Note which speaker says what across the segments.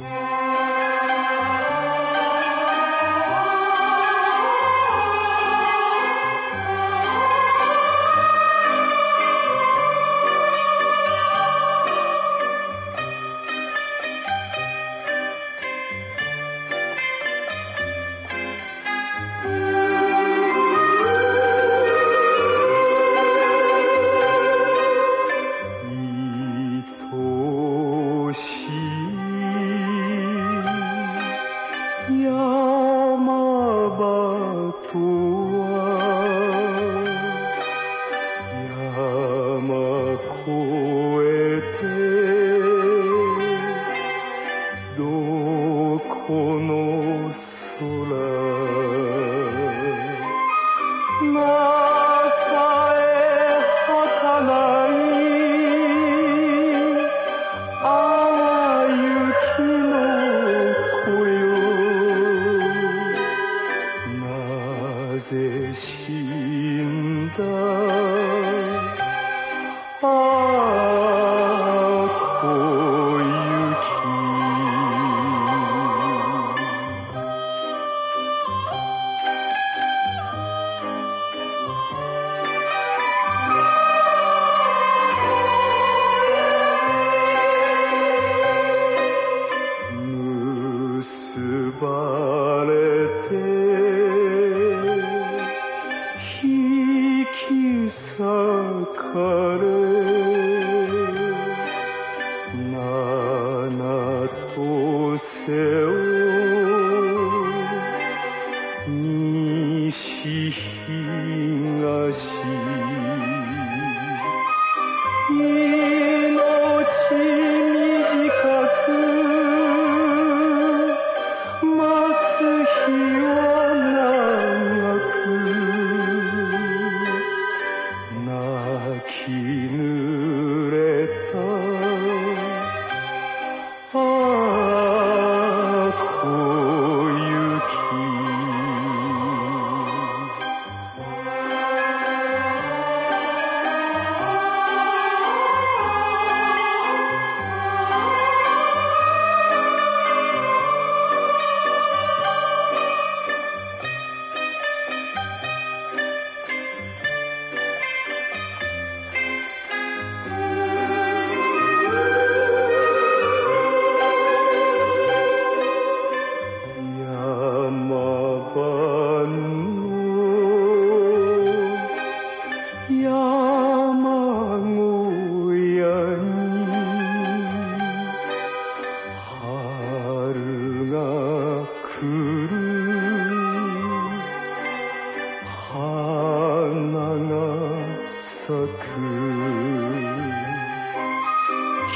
Speaker 1: Mm-hmm. 不出了。東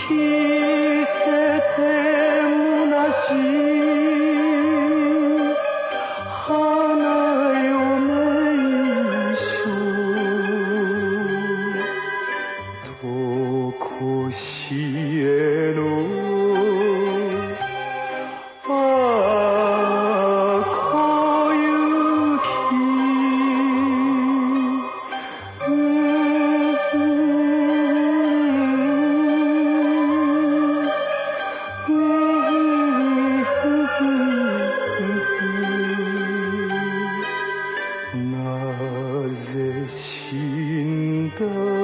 Speaker 1: Si se teme 我内心的。